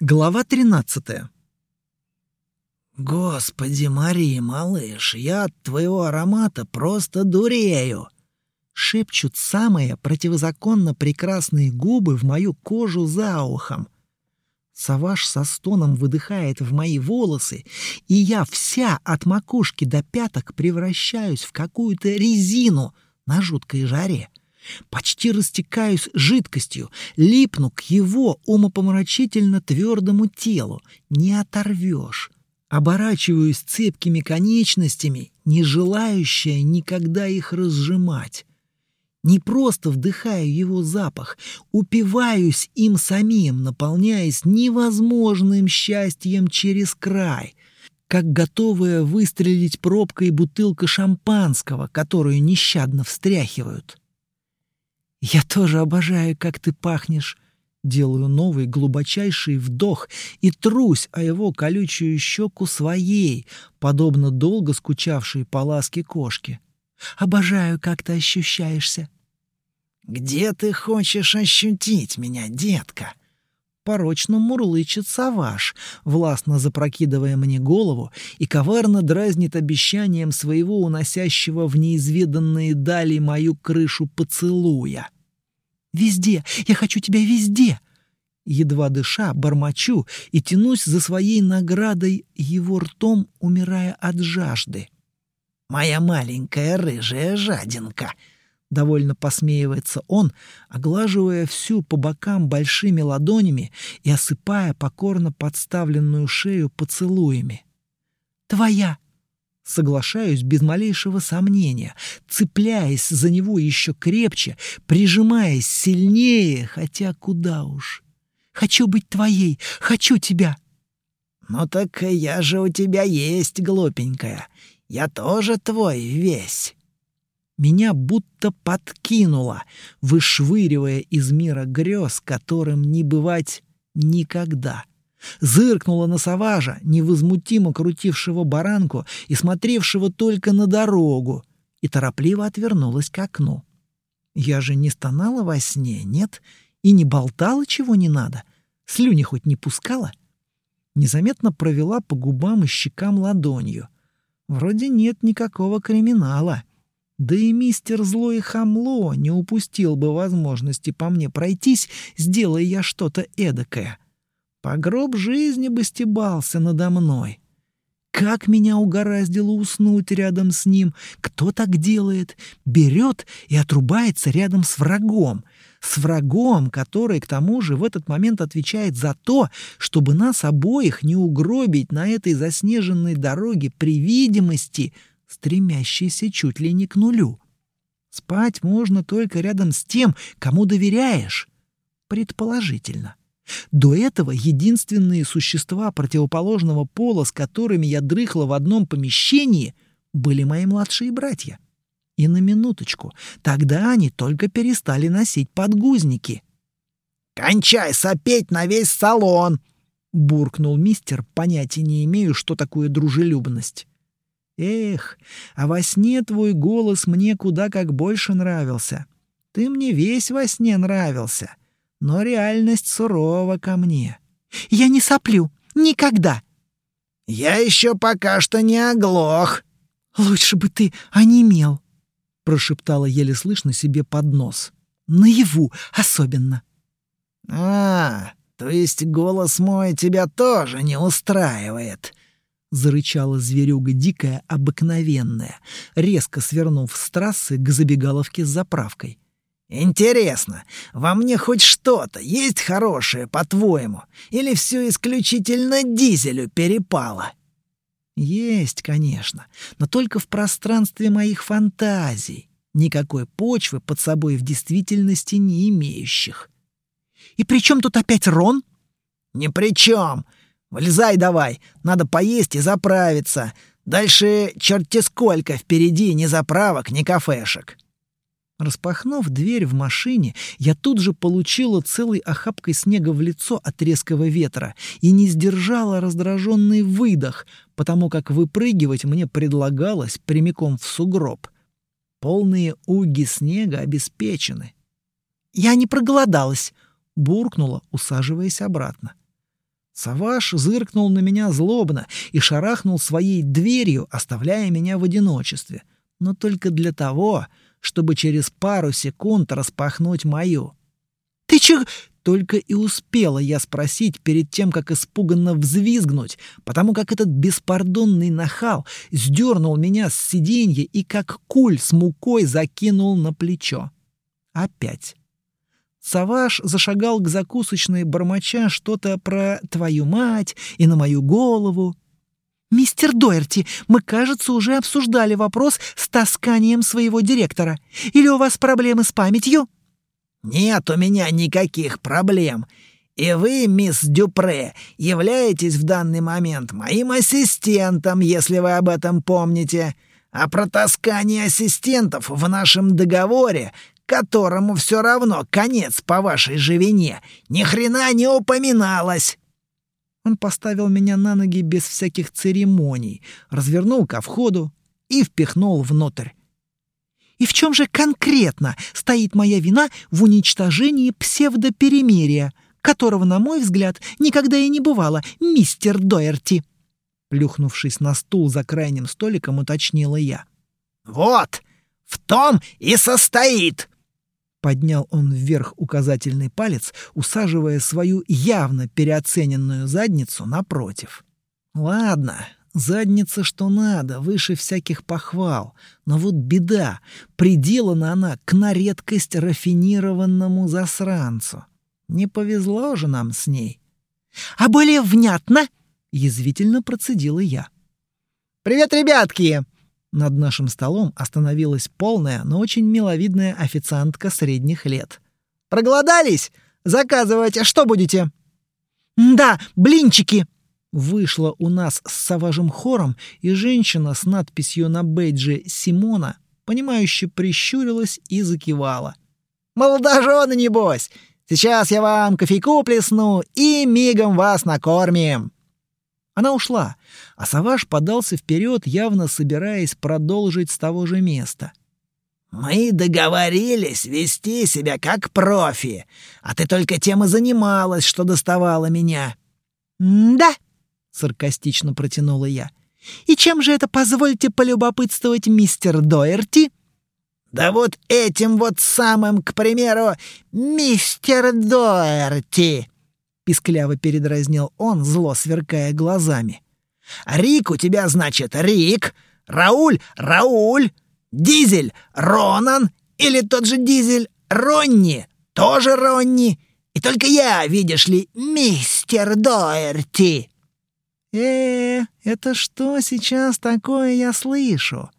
Глава 13. «Господи, Мария, малыш, я от твоего аромата просто дурею!» Шепчут самые противозаконно прекрасные губы в мою кожу за ухом. Саваш со стоном выдыхает в мои волосы, и я вся от макушки до пяток превращаюсь в какую-то резину на жуткой жаре. Почти растекаюсь жидкостью, липну к его умопомрачительно твердому телу. Не оторвешь. Оборачиваюсь цепкими конечностями, не желающая никогда их разжимать. Не просто вдыхаю его запах, упиваюсь им самим, наполняясь невозможным счастьем через край, как готовая выстрелить пробкой бутылка шампанского, которую нещадно встряхивают. «Я тоже обожаю, как ты пахнешь». Делаю новый глубочайший вдох и трусь о его колючую щеку своей, подобно долго скучавшей по ласке кошки. «Обожаю, как ты ощущаешься». «Где ты хочешь ощутить меня, детка?» порочно мурлычет Саваш, властно запрокидывая мне голову и коварно дразнит обещанием своего уносящего в неизведанные дали мою крышу поцелуя. «Везде! Я хочу тебя везде!» Едва дыша, бормочу и тянусь за своей наградой его ртом, умирая от жажды. «Моя маленькая рыжая жадинка!» Довольно посмеивается он, оглаживая всю по бокам большими ладонями и осыпая покорно подставленную шею поцелуями. «Твоя!» Соглашаюсь без малейшего сомнения, цепляясь за него еще крепче, прижимаясь сильнее, хотя куда уж. «Хочу быть твоей! Хочу тебя!» «Ну так я же у тебя есть, глупенькая. Я тоже твой весь!» Меня будто подкинуло, вышвыривая из мира грез, которым не бывать никогда. Зыркнула на Саважа, невозмутимо крутившего баранку и смотревшего только на дорогу, и торопливо отвернулась к окну. Я же не стонала во сне, нет? И не болтала, чего не надо? Слюни хоть не пускала? Незаметно провела по губам и щекам ладонью. Вроде нет никакого криминала. Да и мистер Злой Хамло не упустил бы возможности по мне пройтись, сделая я что-то эдакое. По гроб жизни бы стебался надо мной. Как меня угораздило уснуть рядом с ним? Кто так делает? Берет и отрубается рядом с врагом. С врагом, который, к тому же, в этот момент отвечает за то, чтобы нас обоих не угробить на этой заснеженной дороге при видимости — стремящийся чуть ли не к нулю. Спать можно только рядом с тем, кому доверяешь. Предположительно. До этого единственные существа противоположного пола, с которыми я дрыхла в одном помещении, были мои младшие братья. И на минуточку, тогда они только перестали носить подгузники. «Кончай сопеть на весь салон!» — буркнул мистер, понятия не имею, что такое дружелюбность. Эх, а во сне твой голос мне куда как больше нравился. Ты мне весь во сне нравился, но реальность сурова ко мне. Я не соплю. Никогда. Я еще пока что не оглох. Лучше бы ты онемел, прошептала еле слышно себе под нос. Наяву особенно. А, то есть голос мой тебя тоже не устраивает, — зарычала зверюга дикая, обыкновенная, резко свернув с трассы к забегаловке с заправкой. «Интересно, во мне хоть что-то есть хорошее, по-твоему? Или все исключительно дизелю перепало?» «Есть, конечно, но только в пространстве моих фантазий, никакой почвы под собой в действительности не имеющих». «И при чем тут опять Рон?» «Ни при чем. Влезай давай, надо поесть и заправиться. Дальше черти сколько впереди ни заправок, ни кафешек». Распахнув дверь в машине, я тут же получила целой охапкой снега в лицо от резкого ветра и не сдержала раздраженный выдох, потому как выпрыгивать мне предлагалось прямиком в сугроб. Полные уги снега обеспечены. «Я не проголодалась», — буркнула, усаживаясь обратно. Саваш зыркнул на меня злобно и шарахнул своей дверью, оставляя меня в одиночестве. Но только для того, чтобы через пару секунд распахнуть мою. «Ты чё?» Только и успела я спросить перед тем, как испуганно взвизгнуть, потому как этот беспардонный нахал сдернул меня с сиденья и как куль с мукой закинул на плечо. Опять. Саваш зашагал к закусочной бормоча что-то про «твою мать» и «на мою голову». «Мистер Дойерти, мы, кажется, уже обсуждали вопрос с тасканием своего директора. Или у вас проблемы с памятью?» «Нет у меня никаких проблем. И вы, мисс Дюпре, являетесь в данный момент моим ассистентом, если вы об этом помните. А про таскание ассистентов в нашем договоре которому все равно конец по вашей же вине, ни хрена не упоминалось. Он поставил меня на ноги без всяких церемоний, развернул ко входу и впихнул внутрь. И в чем же конкретно стоит моя вина в уничтожении псевдоперемирия, которого, на мой взгляд, никогда и не бывало, мистер Дойерти? Плюхнувшись на стул за крайним столиком, уточнила я. «Вот, в том и состоит!» Поднял он вверх указательный палец, усаживая свою явно переоцененную задницу напротив. «Ладно, задница что надо, выше всяких похвал. Но вот беда, приделана она к на редкость рафинированному засранцу. Не повезло же нам с ней». «А более внятно?» — язвительно процедила я. «Привет, ребятки!» Над нашим столом остановилась полная, но очень миловидная официантка средних лет. «Проголодались? Заказывайте, что будете?» «Да, блинчики!» Вышла у нас с соважим хором, и женщина с надписью на бейдже «Симона» понимающе прищурилась и закивала. «Молодожены, небось! Сейчас я вам кофейку плесну и мигом вас накормим!» Она ушла, а Саваш подался вперед, явно собираясь продолжить с того же места. «Мы договорились вести себя как профи, а ты только тем и занималась, что доставала меня». «Да», — саркастично протянула я. «И чем же это, позвольте полюбопытствовать, мистер Доерти?» «Да вот этим вот самым, к примеру, мистер Доерти!» Пискляво передразнил он, зло сверкая глазами. «Рик у тебя, значит, Рик, Рауль — Рауль, Дизель — Ронан, или тот же Дизель — Ронни, тоже Ронни, и только я, видишь ли, мистер Доерти». «Э, это что сейчас такое я слышу?»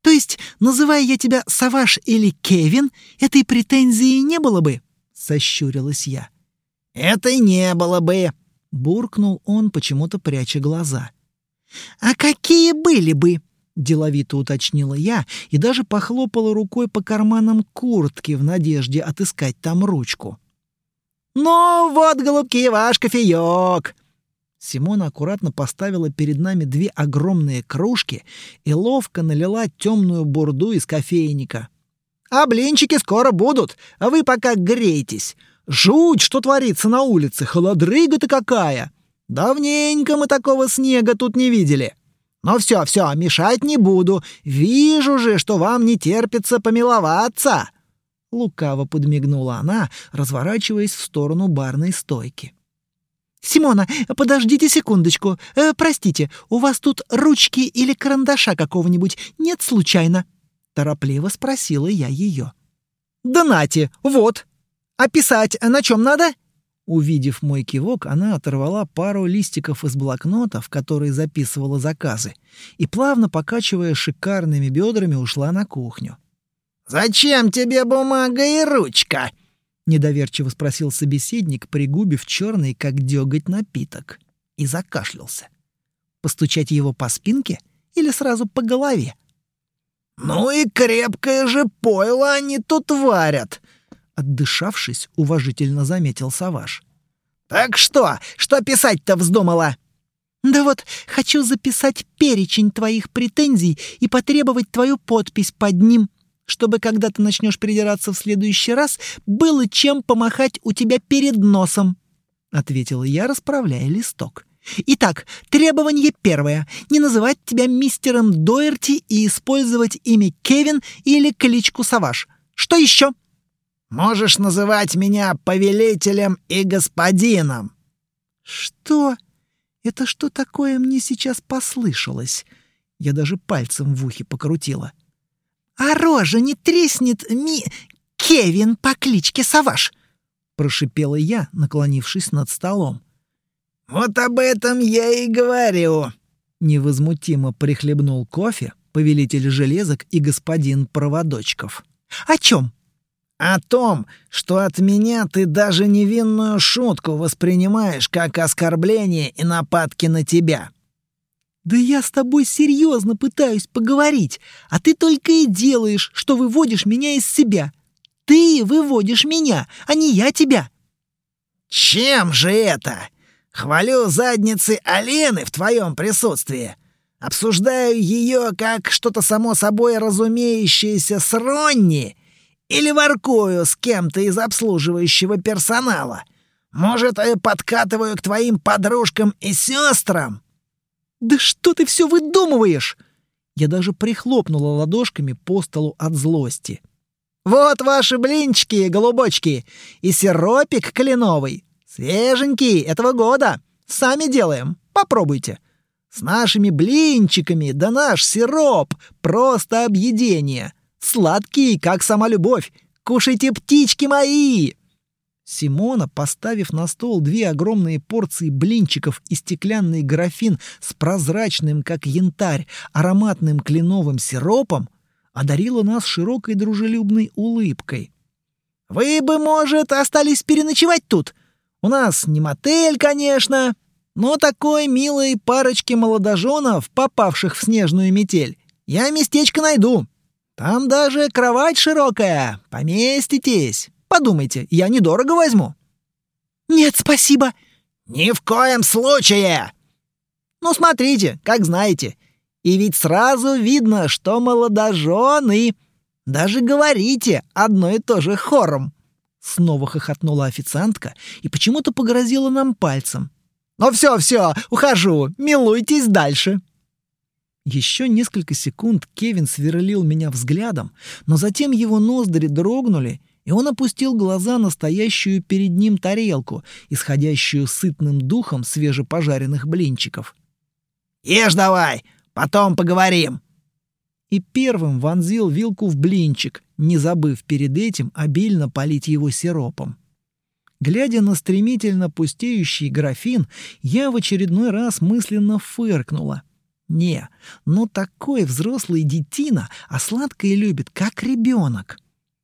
«То есть, называя я тебя Саваш или Кевин, этой претензии не было бы?» — сощурилась я. Это не было бы, буркнул он, почему-то пряча глаза. А какие были бы? деловито уточнила я и даже похлопала рукой по карманам куртки в надежде отыскать там ручку. «Ну вот, голубки, ваш кофеек!» Симона аккуратно поставила перед нами две огромные кружки и ловко налила темную бурду из кофейника. «А блинчики скоро будут, а вы пока грейтесь. Жуть, что творится на улице, холодрыга-то какая! Давненько мы такого снега тут не видели. Но все, все, мешать не буду. Вижу же, что вам не терпится помиловаться!» Лукаво подмигнула она, разворачиваясь в сторону барной стойки. «Симона, подождите секундочку. Э, простите, у вас тут ручки или карандаша какого-нибудь нет случайно?» Торопливо спросила я ее. «Да нате, вот!» А писать на чем надо?» Увидев мой кивок, она оторвала пару листиков из блокнота, в которые записывала заказы, и, плавно покачивая шикарными бедрами, ушла на кухню. «Зачем тебе бумага и ручка?» — недоверчиво спросил собеседник, пригубив черный, как дёготь, напиток, и закашлялся. «Постучать его по спинке или сразу по голове?» «Ну и крепкое же пойло они тут варят!» Отдышавшись, уважительно заметил Саваш. «Так что? Что писать-то вздумала?» «Да вот, хочу записать перечень твоих претензий и потребовать твою подпись под ним, чтобы, когда ты начнешь придираться в следующий раз, было чем помахать у тебя перед носом». ответила я, расправляя листок. Итак, требование первое. Не называть тебя мистером Дойерти и использовать имя Кевин или кличку Саваш. Что еще? Можешь называть меня повелителем и господином. Что? Это что такое мне сейчас послышалось? Я даже пальцем в ухе покрутила. А рожа не треснет ми... Кевин по кличке Саваш, прошипела я, наклонившись над столом. Вот об этом я и говорю. Невозмутимо прихлебнул кофе повелитель железок и господин проводочков. О чем? О том, что от меня ты даже невинную шутку воспринимаешь как оскорбление и нападки на тебя. Да я с тобой серьезно пытаюсь поговорить, а ты только и делаешь, что выводишь меня из себя. Ты выводишь меня, а не я тебя. Чем же это? Хвалю задницы Алены в твоем присутствии. Обсуждаю ее как что-то само собой разумеющееся с Ронни или воркую с кем-то из обслуживающего персонала. Может, э, подкатываю к твоим подружкам и сестрам? Да что ты все выдумываешь? Я даже прихлопнула ладошками по столу от злости. Вот ваши блинчики, голубочки, и сиропик кленовый. Свеженький, этого года. Сами делаем. Попробуйте. С нашими блинчиками, да наш сироп — просто объедение. Сладкий, как сама любовь. Кушайте, птички мои!» Симона, поставив на стол две огромные порции блинчиков и стеклянный графин с прозрачным, как янтарь, ароматным кленовым сиропом, одарила нас широкой дружелюбной улыбкой. «Вы бы, может, остались переночевать тут? У нас не мотель, конечно, но такой милой парочке молодоженов, попавших в снежную метель, я местечко найду. Там даже кровать широкая, поместитесь. Подумайте, я недорого возьму». «Нет, спасибо». «Ни в коем случае!» «Ну, смотрите, как знаете. И ведь сразу видно, что молодожены. Даже говорите одно и то же хором». Снова хохотнула официантка и почему-то погрозила нам пальцем. «Ну все, все, ухожу, милуйтесь дальше». Еще несколько секунд Кевин сверлил меня взглядом, но затем его ноздри дрогнули, и он опустил глаза на стоящую перед ним тарелку, исходящую сытным духом свежепожаренных блинчиков. «Ешь давай, потом поговорим!» И первым вонзил вилку в блинчик, не забыв перед этим обильно полить его сиропом. Глядя на стремительно пустеющий графин, я в очередной раз мысленно фыркнула. Не, ну такой взрослый детина, а сладкое любит, как ребенок.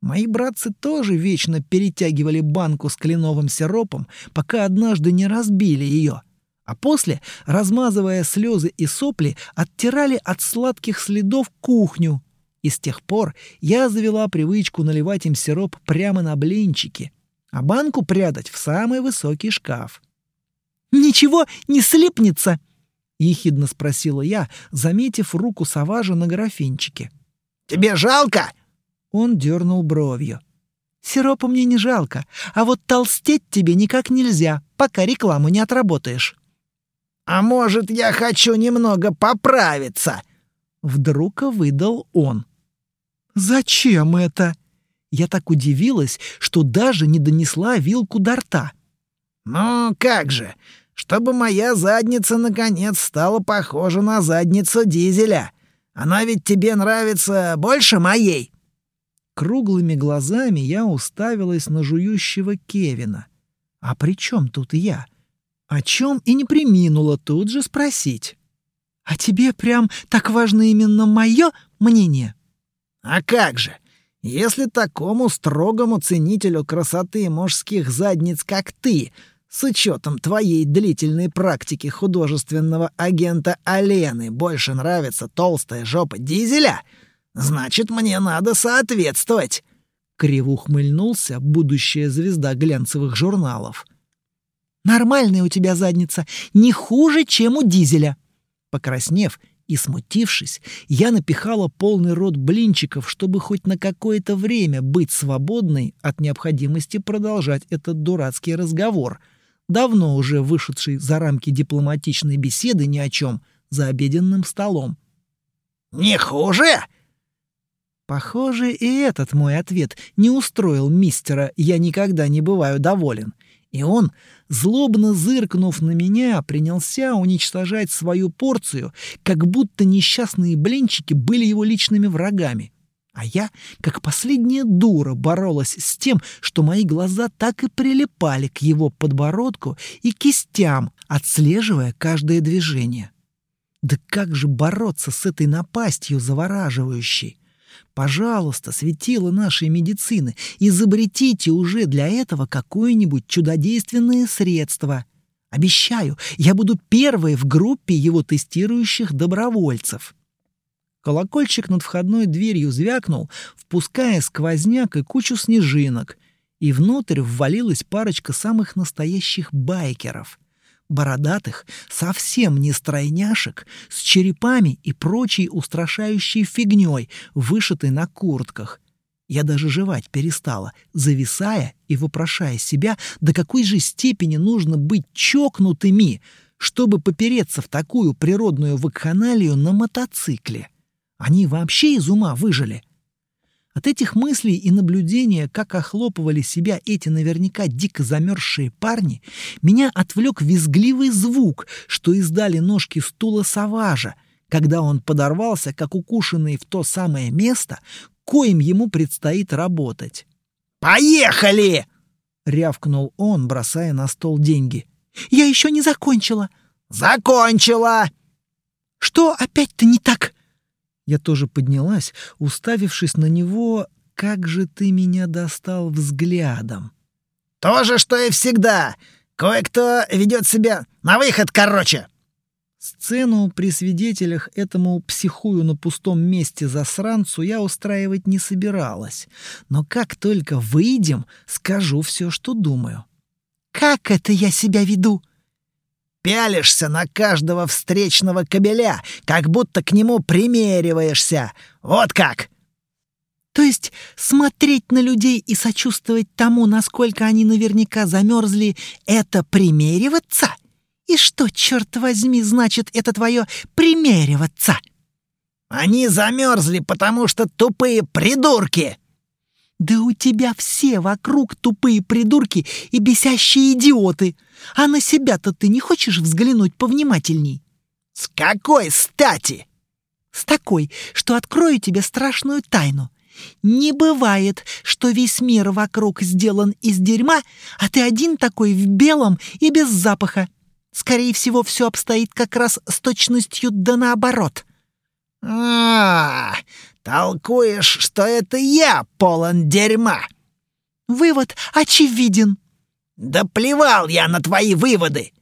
Мои братцы тоже вечно перетягивали банку с кленовым сиропом, пока однажды не разбили ее. А после, размазывая слезы и сопли, оттирали от сладких следов кухню. И с тех пор я завела привычку наливать им сироп прямо на блинчики — а банку прятать в самый высокий шкаф. «Ничего не слипнется?» — ехидно спросила я, заметив руку Саважа на графинчике. «Тебе жалко?» Он дернул бровью. «Сиропа мне не жалко, а вот толстеть тебе никак нельзя, пока рекламу не отработаешь». «А может, я хочу немного поправиться?» Вдруг выдал он. «Зачем это?» Я так удивилась, что даже не донесла вилку до рта. «Ну как же, чтобы моя задница наконец стала похожа на задницу дизеля. Она ведь тебе нравится больше моей?» Круглыми глазами я уставилась на жующего Кевина. «А при чем тут я?» О чем и не приминула тут же спросить. «А тебе прям так важно именно мое мнение?» «А как же! Если такому строгому ценителю красоты мужских задниц, как ты, с учетом твоей длительной практики художественного агента Алены, больше нравится толстая жопа дизеля, значит, мне надо соответствовать. Криво ухмыльнулся будущая звезда глянцевых журналов. «Нормальная у тебя задница, не хуже, чем у дизеля». Покраснев, и смутившись, я напихала полный рот блинчиков, чтобы хоть на какое-то время быть свободной от необходимости продолжать этот дурацкий разговор. Давно уже вышедший за рамки дипломатичной беседы ни о чем, за обеденным столом. «Не хуже?» Похоже, и этот мой ответ не устроил мистера «я никогда не бываю доволен». И он, злобно зыркнув на меня, принялся уничтожать свою порцию, как будто несчастные блинчики были его личными врагами. А я, как последняя дура, боролась с тем, что мои глаза так и прилипали к его подбородку и кистям, отслеживая каждое движение. Да как же бороться с этой напастью завораживающей? Пожалуйста, светило нашей медицины, изобретите уже для этого какое-нибудь чудодейственное средство. Обещаю, я буду первой в группе его тестирующих добровольцев. Колокольчик над входной дверью звякнул, впуская сквозняк и кучу снежинок, и внутрь ввалилась парочка самых настоящих байкеров — бородатых, совсем не стройняшек, с черепами и прочей устрашающей фигней, вышитой на куртках. Я даже жевать перестала, зависая и вопрошая себя, до какой же степени нужно быть чокнутыми, чтобы попереться в такую природную вакханалию на мотоцикле. Они вообще из ума выжили. — от этих мыслей и наблюдения, как охлопывали себя эти наверняка дико замерзшие парни, меня отвлек визгливый звук, что издали ножки стула Саважа, когда он подорвался, как укушенный в то самое место, коим ему предстоит работать. «Поехали!» — рявкнул он, бросая на стол деньги. «Я еще не закончила». «Закончила!» «Что опять-то не так?» Я тоже поднялась, уставившись на него, как же ты меня достал взглядом. То же, что и всегда. Кое-кто ведет себя на выход, короче. Сцену при свидетелях этому психую на пустом месте засранцу я устраивать не собиралась. Но как только выйдем, скажу все, что думаю. «Как это я себя веду?» Пялишься на каждого встречного кобеля, как будто к нему примериваешься. Вот как!» То есть смотреть на людей и сочувствовать тому, насколько они наверняка замерзли, это примериваться? И что, черт возьми, значит это твое примериваться? Они замерзли, потому что тупые придурки. Да у тебя все вокруг тупые придурки и бесящие идиоты. А на себя-то ты не хочешь взглянуть повнимательней? С какой стати? С такой, что открою тебе страшную тайну. Не бывает, что весь мир вокруг сделан из дерьма, а ты один такой в белом и без запаха. Скорее всего, все обстоит как раз с точностью да наоборот. А, -а, -а Толкуешь, что это я полон дерьма. Вывод очевиден. Да плевал я на твои выводы.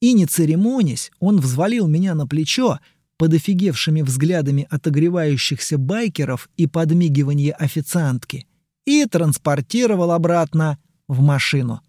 И не церемонясь, он взвалил меня на плечо, под офигевшими взглядами отогревающихся байкеров и подмигивание официантки, и транспортировал обратно в машину.